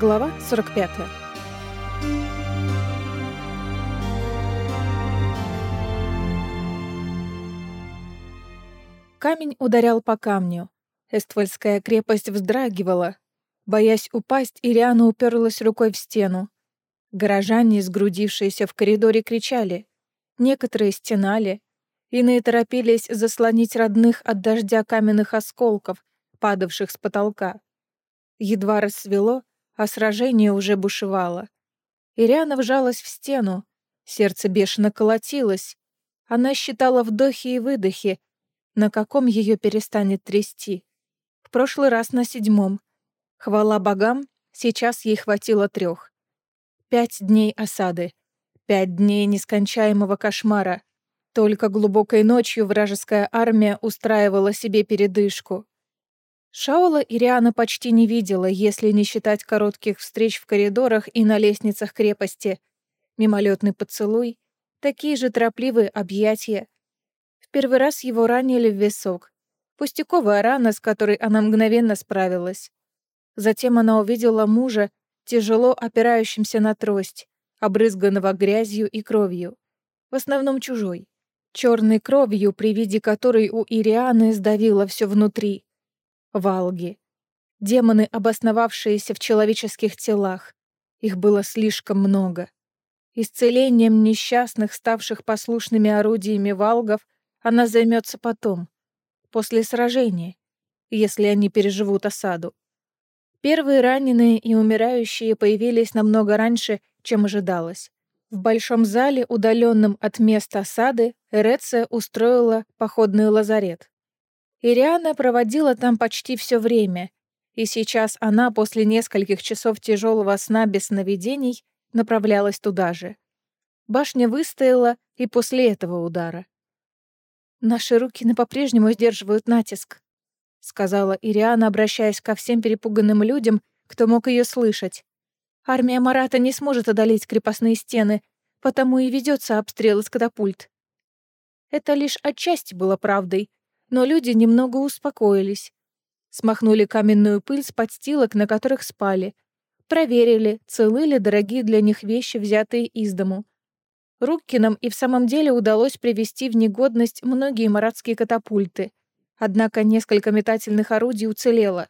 Глава 45. Камень ударял по камню. Эствольская крепость вздрагивала. Боясь упасть, Ириана уперлась рукой в стену. Горожане, сгрудившиеся в коридоре, кричали. Некоторые стенали. Иные торопились заслонить родных от дождя каменных осколков, падавших с потолка. Едва рассвело, а сражение уже бушевало. Ириана вжалась в стену, сердце бешено колотилось. Она считала вдохи и выдохи, на каком ее перестанет трясти. В прошлый раз на седьмом. Хвала богам, сейчас ей хватило трех. Пять дней осады. Пять дней нескончаемого кошмара. Только глубокой ночью вражеская армия устраивала себе передышку. Шаула Ириана почти не видела, если не считать коротких встреч в коридорах и на лестницах крепости. Мимолетный поцелуй, такие же торопливые объятия. В первый раз его ранили в висок. Пустяковая рана, с которой она мгновенно справилась. Затем она увидела мужа, тяжело опирающимся на трость, обрызганного грязью и кровью. В основном чужой. Черной кровью, при виде которой у Ирианы сдавило все внутри. Валги. Демоны, обосновавшиеся в человеческих телах. Их было слишком много. Исцелением несчастных, ставших послушными орудиями валгов, она займется потом, после сражения, если они переживут осаду. Первые раненые и умирающие появились намного раньше, чем ожидалось. В большом зале, удаленном от места осады, Эреция устроила походный лазарет. Ириана проводила там почти все время, и сейчас она после нескольких часов тяжелого сна без сновидений направлялась туда же. Башня выстояла и после этого удара. «Наши руки на по-прежнему сдерживают натиск», — сказала Ириана, обращаясь ко всем перепуганным людям, кто мог ее слышать. «Армия Марата не сможет одолеть крепостные стены, потому и ведется обстрел из катапульт». Это лишь отчасти было правдой, но люди немного успокоились. Смахнули каменную пыль с подстилок, на которых спали. Проверили, целы ли дорогие для них вещи, взятые из дому. Руккинам и в самом деле удалось привести в негодность многие маратские катапульты. Однако несколько метательных орудий уцелело.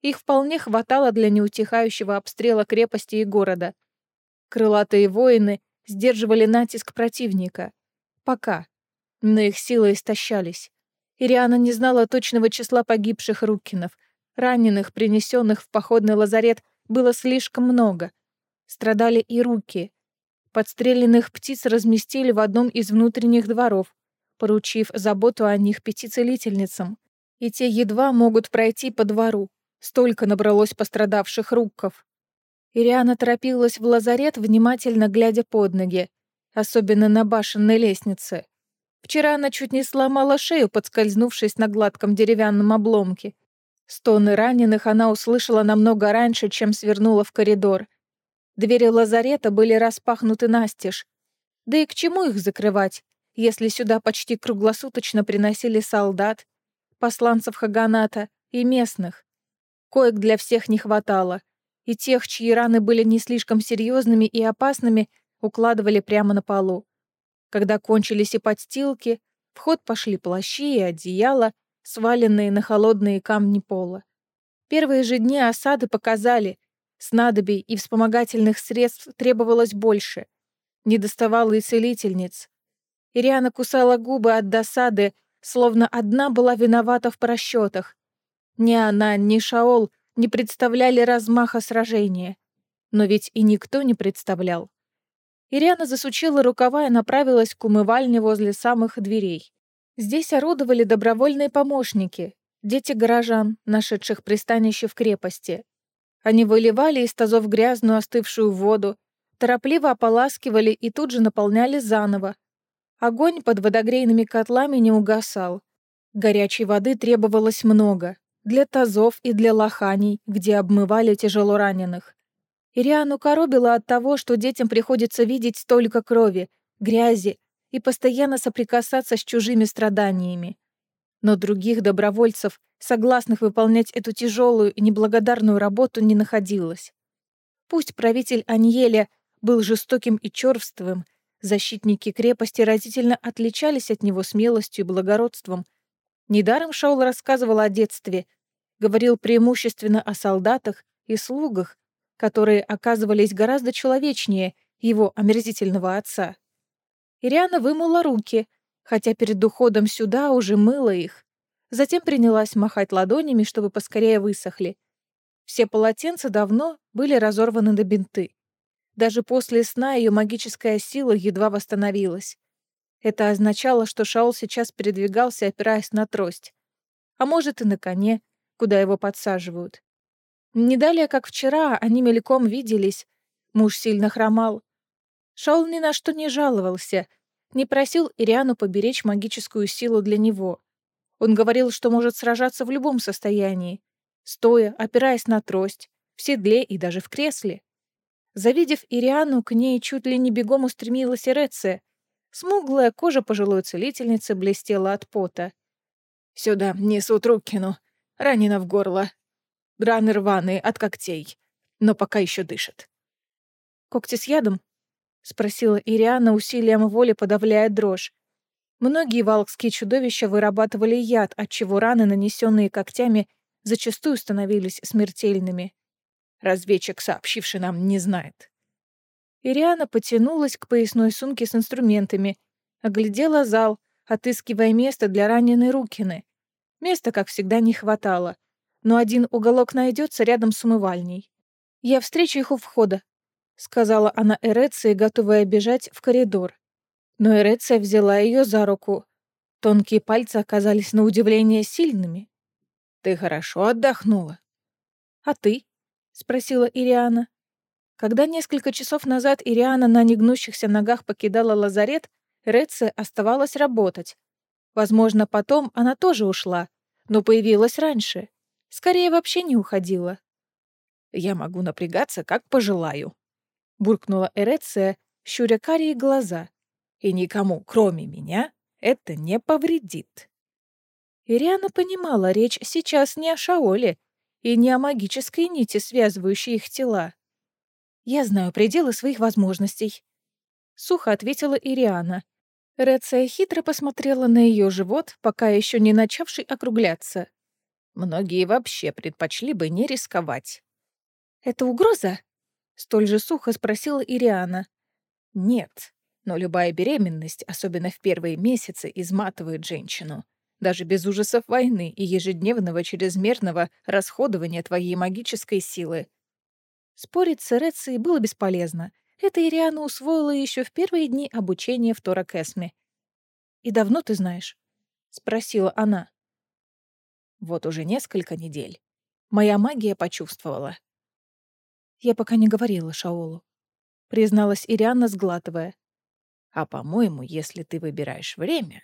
Их вполне хватало для неутихающего обстрела крепости и города. Крылатые воины сдерживали натиск противника. Пока. Но их силы истощались. Ириана не знала точного числа погибших Руккинов. Раненых, принесенных в походный лазарет, было слишком много. Страдали и руки. Подстреленных птиц разместили в одном из внутренних дворов, поручив заботу о них пяти целительницам. И те едва могут пройти по двору. Столько набралось пострадавших рукков. Ириана торопилась в лазарет, внимательно глядя под ноги, особенно на башенной лестнице. Вчера она чуть не сломала шею, подскользнувшись на гладком деревянном обломке. Стоны раненых она услышала намного раньше, чем свернула в коридор. Двери лазарета были распахнуты настежь. Да и к чему их закрывать, если сюда почти круглосуточно приносили солдат, посланцев Хаганата и местных? Коек для всех не хватало, и тех, чьи раны были не слишком серьезными и опасными, укладывали прямо на полу. Когда кончились и подстилки, в ход пошли плащи и одеяла, сваленные на холодные камни пола. Первые же дни осады показали, снадобий и вспомогательных средств требовалось больше. Не доставало и целительниц. Ириана кусала губы от досады, словно одна была виновата в просчетах. Ни она, ни Шаол не представляли размаха сражения. Но ведь и никто не представлял. Ириана засучила рукава и направилась к умывальне возле самых дверей. Здесь орудовали добровольные помощники, дети горожан, нашедших пристанище в крепости. Они выливали из тазов грязную остывшую воду, торопливо ополаскивали и тут же наполняли заново. Огонь под водогрейными котлами не угасал. Горячей воды требовалось много. Для тазов и для лоханий, где обмывали тяжело раненых. Ириану коробило от того, что детям приходится видеть столько крови, грязи и постоянно соприкасаться с чужими страданиями. Но других добровольцев, согласных выполнять эту тяжелую и неблагодарную работу, не находилось. Пусть правитель Аньеля был жестоким и черствым, защитники крепости разительно отличались от него смелостью и благородством. Недаром Шаул рассказывал о детстве, говорил преимущественно о солдатах и слугах, которые оказывались гораздо человечнее его омерзительного отца. Ириана вымыла руки, хотя перед уходом сюда уже мыла их. Затем принялась махать ладонями, чтобы поскорее высохли. Все полотенца давно были разорваны до бинты. Даже после сна ее магическая сила едва восстановилась. Это означало, что Шаул сейчас передвигался, опираясь на трость. А может, и на коне, куда его подсаживают. Не далее, как вчера, они мельком виделись. Муж сильно хромал. Шаул ни на что не жаловался, не просил Ириану поберечь магическую силу для него. Он говорил, что может сражаться в любом состоянии, стоя, опираясь на трость, в седле и даже в кресле. Завидев Ириану, к ней чуть ли не бегом устремилась Иреция. Смуглая кожа пожилой целительницы блестела от пота. «Сюда несут Руккину. Ранена в горло. Раны рваные от когтей, но пока еще дышит». «Когти с ядом?» — спросила Ириана усилием воли, подавляя дрожь. Многие валкские чудовища вырабатывали яд, отчего раны, нанесенные когтями, зачастую становились смертельными. Разведчик, сообщивший нам, не знает. Ириана потянулась к поясной сумке с инструментами, оглядела зал, отыскивая место для раненой Рукины. Места, как всегда, не хватало, но один уголок найдется рядом с умывальней. «Я встречу их у входа», — сказала она Эреции, готовая бежать в коридор. Но Эреция взяла ее за руку. Тонкие пальцы оказались на удивление сильными. Ты хорошо отдохнула. А ты? спросила Ириана. Когда несколько часов назад Ириана на негнущихся ногах покидала лазарет, Реце оставалась работать. Возможно, потом она тоже ушла, но появилась раньше. Скорее, вообще не уходила. «Я могу напрягаться, как пожелаю», — буркнула Эреция, щуря карие глаза. «И никому, кроме меня, это не повредит». Ириана понимала, речь сейчас не о Шаоле и не о магической нити, связывающей их тела. «Я знаю пределы своих возможностей», — сухо ответила Ириана. Реция хитро посмотрела на ее живот, пока еще не начавший округляться. «Многие вообще предпочли бы не рисковать». «Это угроза?» — столь же сухо спросила Ириана. «Нет, но любая беременность, особенно в первые месяцы, изматывает женщину даже без ужасов войны и ежедневного чрезмерного расходования твоей магической силы. Спорить с Эрецией было бесполезно. Это Ириана усвоила еще в первые дни обучения в Торакесме. «И давно ты знаешь?» — спросила она. «Вот уже несколько недель. Моя магия почувствовала». «Я пока не говорила Шаолу», — призналась Ириана, сглатывая. «А, по-моему, если ты выбираешь время,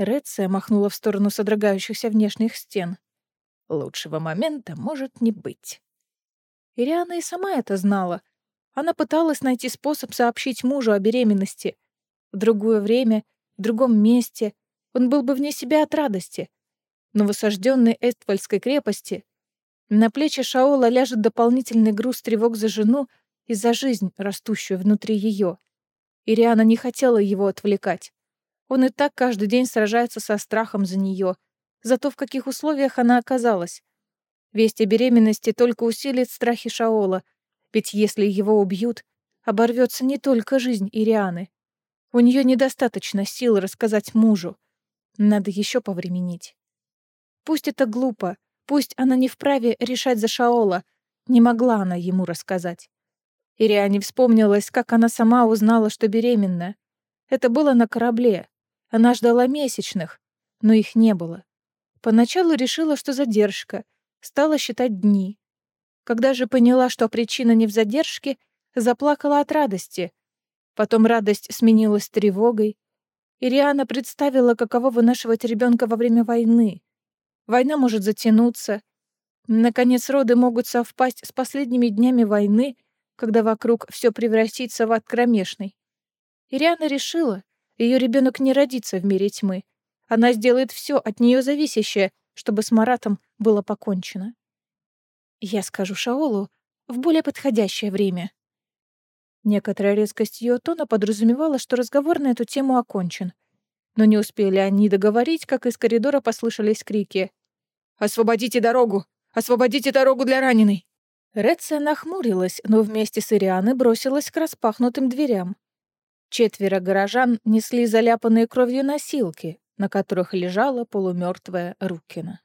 Реция махнула в сторону содрогающихся внешних стен. Лучшего момента может не быть. Ириана и сама это знала. Она пыталась найти способ сообщить мужу о беременности. В другое время, в другом месте он был бы вне себя от радости. Но в осажденной Эствальской крепости на плечи Шаола ляжет дополнительный груз тревог за жену и за жизнь, растущую внутри ее. Ириана не хотела его отвлекать. Он и так каждый день сражается со страхом за нее, за то, в каких условиях она оказалась. Весть о беременности только усилит страхи Шаола, ведь если его убьют, оборвется не только жизнь Ирианы. У нее недостаточно сил рассказать мужу. Надо еще повременить. Пусть это глупо, пусть она не вправе решать за Шаола, не могла она ему рассказать. Ириане вспомнилась, как она сама узнала, что беременна. Это было на корабле. Она ждала месячных, но их не было. Поначалу решила, что задержка, стала считать дни. Когда же поняла, что причина не в задержке, заплакала от радости. Потом радость сменилась тревогой. Ириана представила, каково вынашивать ребенка во время войны. Война может затянуться. Наконец, роды могут совпасть с последними днями войны, когда вокруг все превратится в ад. Ириана решила, ее ребенок не родится в мире тьмы. Она сделает все от нее зависящее, чтобы с Маратом было покончено. Я скажу Шаолу, в более подходящее время». Некоторая резкость ее тона подразумевала, что разговор на эту тему окончен. Но не успели они договорить, как из коридора послышались крики. «Освободите дорогу! Освободите дорогу для раненой!» Реция нахмурилась, но вместе с Ирианой бросилась к распахнутым дверям. Четверо горожан несли заляпанные кровью носилки, на которых лежала полумертвая Рукина.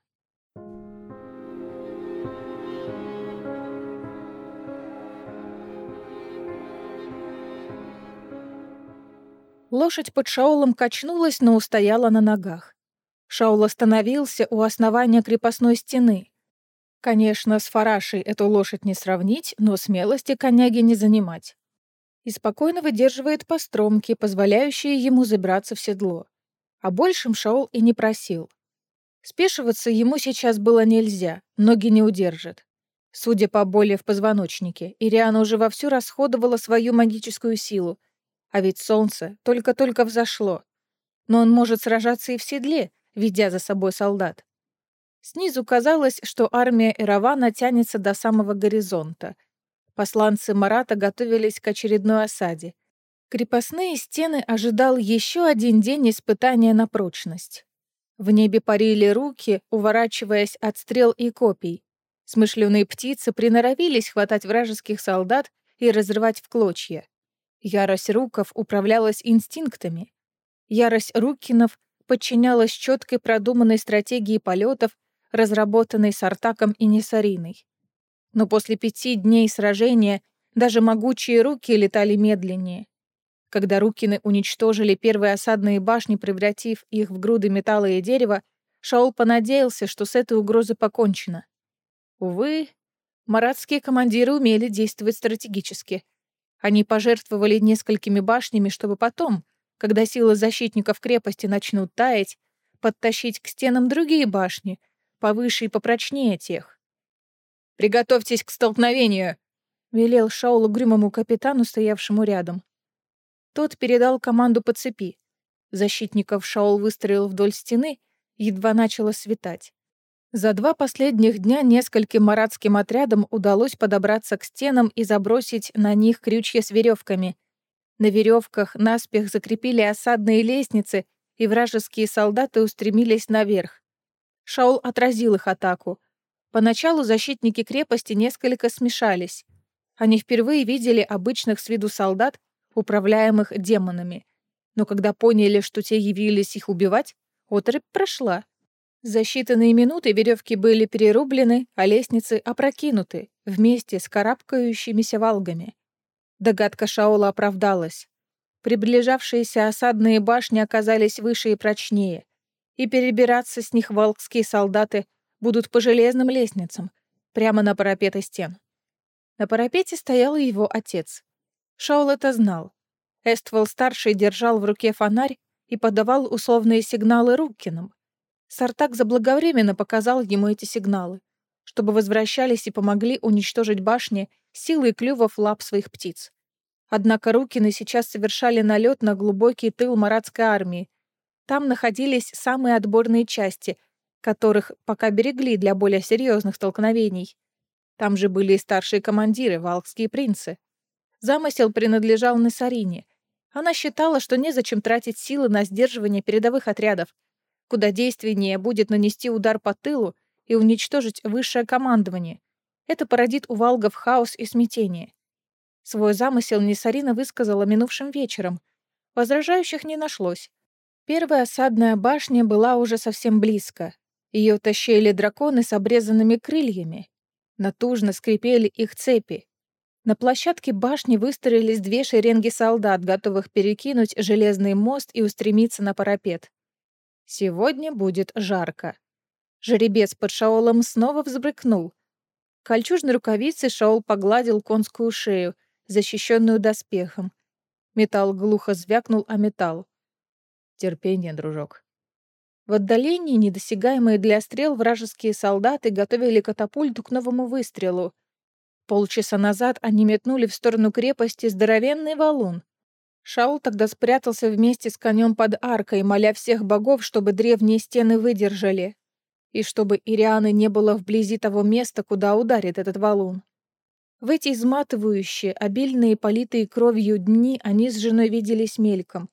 Лошадь под Шаолом качнулась, но устояла на ногах. Шаол остановился у основания крепостной стены. Конечно, с Фарашей эту лошадь не сравнить, но смелости коняги не занимать. И спокойно выдерживает постромки, позволяющие ему забраться в седло. А большим Шаол и не просил. Спешиваться ему сейчас было нельзя, ноги не удержат. Судя по боли в позвоночнике, Ириана уже вовсю расходовала свою магическую силу, а ведь солнце только-только взошло. Но он может сражаться и в седле, ведя за собой солдат. Снизу казалось, что армия Эравана тянется до самого горизонта. Посланцы Марата готовились к очередной осаде. Крепостные стены ожидал еще один день испытания на прочность. В небе парили руки, уворачиваясь от стрел и копий. Смышленые птицы приноровились хватать вражеских солдат и разрывать в клочья. Ярость Руков управлялась инстинктами. Ярость Рукинов подчинялась четкой продуманной стратегии полетов, разработанной с Артаком и Несариной. Но после пяти дней сражения даже могучие руки летали медленнее. Когда Рукины уничтожили первые осадные башни, превратив их в груды металла и дерева, Шаул понадеялся, что с этой угрозой покончено. Увы, маратские командиры умели действовать стратегически — они пожертвовали несколькими башнями, чтобы потом, когда силы защитников крепости начнут таять, подтащить к стенам другие башни, повыше и попрочнее тех. «Приготовьтесь к столкновению!» — велел Шаул угрюмому капитану, стоявшему рядом. Тот передал команду по цепи. Защитников Шаул выстроил вдоль стены, едва начало светать. За два последних дня нескольким маратским отрядам удалось подобраться к стенам и забросить на них крючья с веревками. На веревках наспех закрепили осадные лестницы, и вражеские солдаты устремились наверх. Шаул отразил их атаку. Поначалу защитники крепости несколько смешались. Они впервые видели обычных с виду солдат, управляемых демонами. Но когда поняли, что те явились их убивать, отрыбь прошла. За считанные минуты веревки были перерублены, а лестницы опрокинуты вместе с карабкающимися валгами. Догадка Шаола оправдалась. Приближавшиеся осадные башни оказались выше и прочнее, и перебираться с них валкские солдаты будут по железным лестницам, прямо на парапеты стен. На парапете стоял его отец. Шаол это знал. Эствол-старший держал в руке фонарь и подавал условные сигналы Руккинам, Сартак заблаговременно показал ему эти сигналы, чтобы возвращались и помогли уничтожить башни силой клювов лап своих птиц. Однако Рукины сейчас совершали налет на глубокий тыл маратской армии. Там находились самые отборные части, которых пока берегли для более серьезных столкновений. Там же были и старшие командиры, валкские принцы. Замысел принадлежал Несарине. Она считала, что незачем тратить силы на сдерживание передовых отрядов, Куда действеннее будет нанести удар по тылу и уничтожить высшее командование. Это породит у валгов хаос и смятение. Свой замысел Несарина высказала минувшим вечером. Возражающих не нашлось. Первая осадная башня была уже совсем близко. Ее тащили драконы с обрезанными крыльями. Натужно скрипели их цепи. На площадке башни выстроились две шеренги солдат, готовых перекинуть железный мост и устремиться на парапет. Сегодня будет жарко. Жеребец под Шаолом снова взбрыкнул. Кольчужной рукавицей Шаол погладил конскую шею, защищенную доспехом. Металл глухо звякнул о металл. Терпение, дружок. В отдалении, недосягаемые для стрел, вражеские солдаты готовили катапульту к новому выстрелу. Полчаса назад они метнули в сторону крепости здоровенный валун. Шаул тогда спрятался вместе с конем под аркой, моля всех богов, чтобы древние стены выдержали, и чтобы Ирианы не было вблизи того места, куда ударит этот валун. В эти изматывающие, обильные, политые кровью дни они с женой виделись мельком.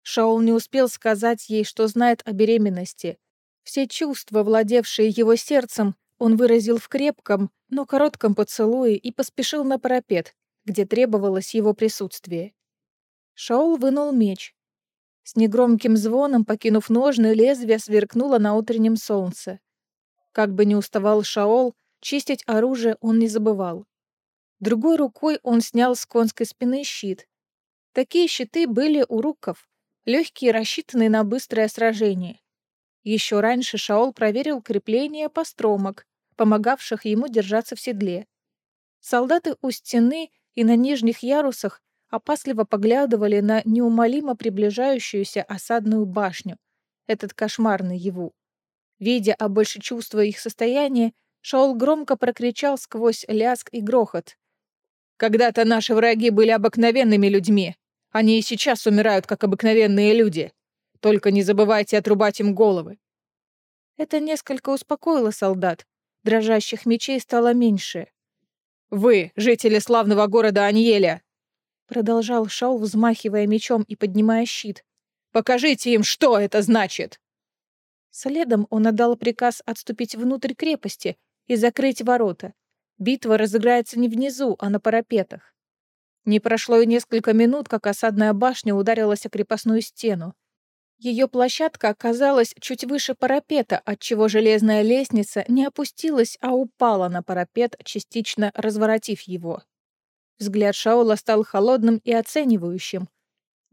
Шаул не успел сказать ей, что знает о беременности. Все чувства, владевшие его сердцем, он выразил в крепком, но коротком поцелуе и поспешил на парапет, где требовалось его присутствие. Шаул вынул меч. С негромким звоном, покинув ножны, лезвие сверкнуло на утреннем солнце. Как бы ни уставал Шаол, чистить оружие он не забывал. Другой рукой он снял с конской спины щит. Такие щиты были у руков, легкие, рассчитанные на быстрое сражение. Еще раньше Шаол проверил крепление постромок, помогавших ему держаться в седле. Солдаты у стены и на нижних ярусах опасливо поглядывали на неумолимо приближающуюся осадную башню, этот кошмарный его. Видя, а больше чувствуя их состояние, Шаол громко прокричал сквозь ляск и грохот. Когда-то наши враги были обыкновенными людьми. Они и сейчас умирают, как обыкновенные люди. Только не забывайте отрубать им головы». Это несколько успокоило солдат. Дрожащих мечей стало меньше. «Вы, жители славного города Аньеля!» Продолжал Шау, взмахивая мечом и поднимая щит. «Покажите им, что это значит!» Следом он отдал приказ отступить внутрь крепости и закрыть ворота. Битва разыграется не внизу, а на парапетах. Не прошло и несколько минут, как осадная башня ударилась о крепостную стену. Ее площадка оказалась чуть выше парапета, отчего железная лестница не опустилась, а упала на парапет, частично разворотив его. Взгляд Шаула стал холодным и оценивающим.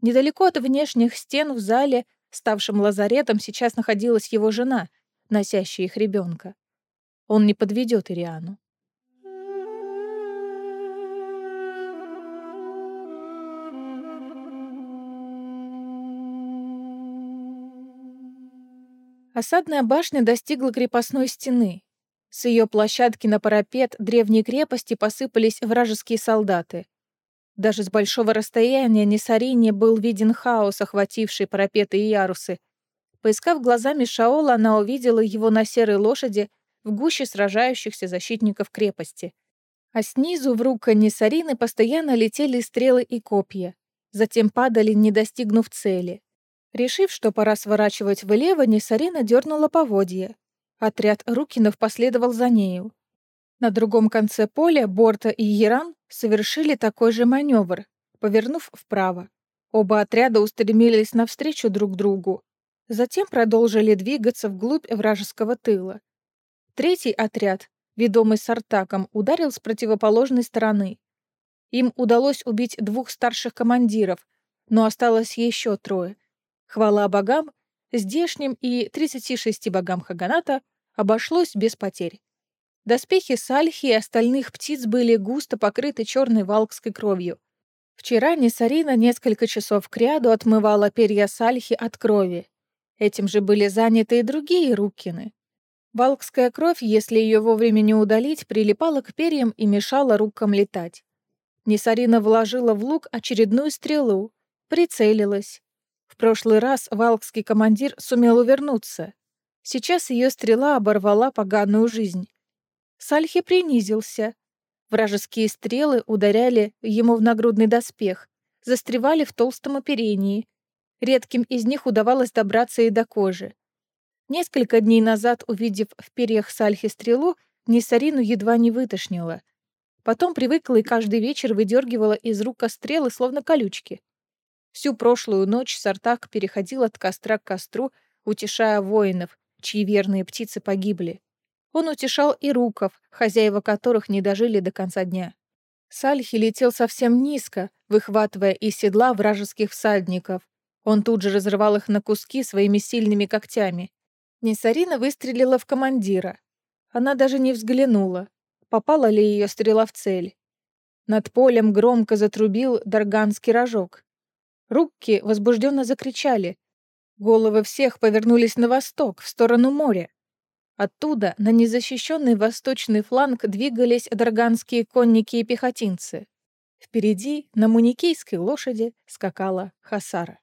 Недалеко от внешних стен в зале, ставшем лазаретом, сейчас находилась его жена, носящая их ребенка. Он не подведет Ириану. Осадная башня достигла крепостной стены. С ее площадки на парапет древней крепости посыпались вражеские солдаты. Даже с большого расстояния Несарине был виден хаос, охвативший парапеты и ярусы. Поискав глазами Шаола, она увидела его на серой лошади в гуще сражающихся защитников крепости. А снизу в рука Несарины постоянно летели стрелы и копья. Затем падали, не достигнув цели. Решив, что пора сворачивать влево, Несарина дернула поводье. Отряд Рукинов последовал за нею. На другом конце поля Борта и Еран совершили такой же маневр, повернув вправо. Оба отряда устремились навстречу друг другу. Затем продолжили двигаться вглубь вражеского тыла. Третий отряд, ведомый Сартаком, ударил с противоположной стороны. Им удалось убить двух старших командиров, но осталось еще трое — Хвала богам, здешним и 36 богам Хаганата обошлось без потерь. Доспехи Сальхи и остальных птиц были густо покрыты черной валкской кровью. Вчера Несарина несколько часов кряду отмывала перья Сальхи от крови. Этим же были заняты и другие рукины. Валкская кровь, если ее вовремя не удалить, прилипала к перьям и мешала рукам летать. Несарина вложила в лук очередную стрелу, прицелилась. В прошлый раз валкский командир сумел увернуться. Сейчас ее стрела оборвала поганую жизнь. Сальхи принизился. Вражеские стрелы ударяли ему в нагрудный доспех, застревали в толстом оперении. Редким из них удавалось добраться и до кожи. Несколько дней назад, увидев в перьях Сальхи стрелу, Несарину едва не вытошнила. Потом привыкла и каждый вечер выдергивала из рук стрелы, словно колючки. Всю прошлую ночь Сартак переходил от костра к костру, утешая воинов, чьи верные птицы погибли. Он утешал и руков, хозяева которых не дожили до конца дня. Сальхи летел совсем низко, выхватывая из седла вражеских всадников. Он тут же разрывал их на куски своими сильными когтями. Несарина выстрелила в командира. Она даже не взглянула, попала ли ее стрела в цель. Над полем громко затрубил дарганский рожок. Рукки возбужденно закричали. Головы всех повернулись на восток, в сторону моря. Оттуда на незащищенный восточный фланг двигались дарганские конники и пехотинцы. Впереди на муникейской лошади скакала Хасара.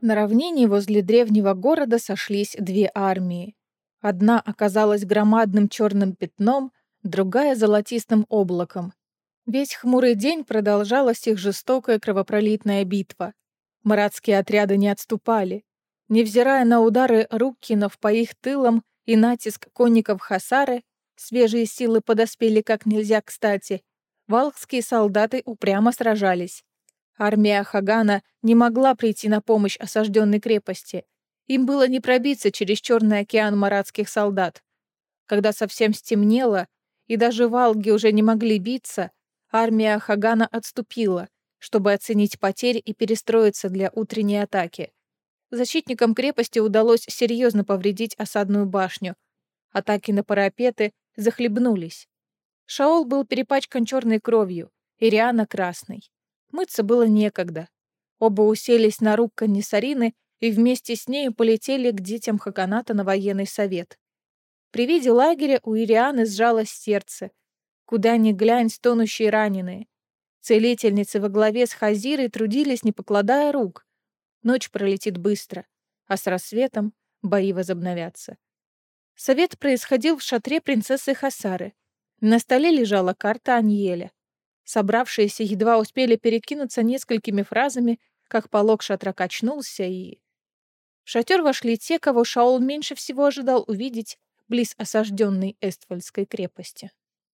На равнине возле древнего города сошлись две армии. Одна оказалась громадным черным пятном, другая — золотистым облаком. Весь хмурый день продолжалась их жестокая кровопролитная битва. Маратские отряды не отступали. Невзирая на удары Руккинов по их тылам и натиск конников Хасары, свежие силы подоспели как нельзя кстати, валхские солдаты упрямо сражались. Армия Хагана не могла прийти на помощь осажденной крепости. Им было не пробиться через Черный океан маратских солдат. Когда совсем стемнело, и даже валги уже не могли биться, армия Хагана отступила, чтобы оценить потери и перестроиться для утренней атаки. Защитникам крепости удалось серьезно повредить осадную башню. Атаки на парапеты захлебнулись. Шаол был перепачкан черной кровью, Ириана — красной. Мыться было некогда. Оба уселись на рук Каннисарины и вместе с нею полетели к детям Хаканата на военный совет. При виде лагеря у Ирианы сжалось сердце. Куда ни глянь, стонущие раненые. Целительницы во главе с Хазирой трудились, не покладая рук. Ночь пролетит быстро, а с рассветом бои возобновятся. Совет происходил в шатре принцессы Хасары. На столе лежала карта Аньеля. Собравшиеся едва успели перекинуться несколькими фразами, как полог шатра качнулся и... В шатер вошли те, кого Шаол меньше всего ожидал увидеть близ осажденной Эствальской крепости.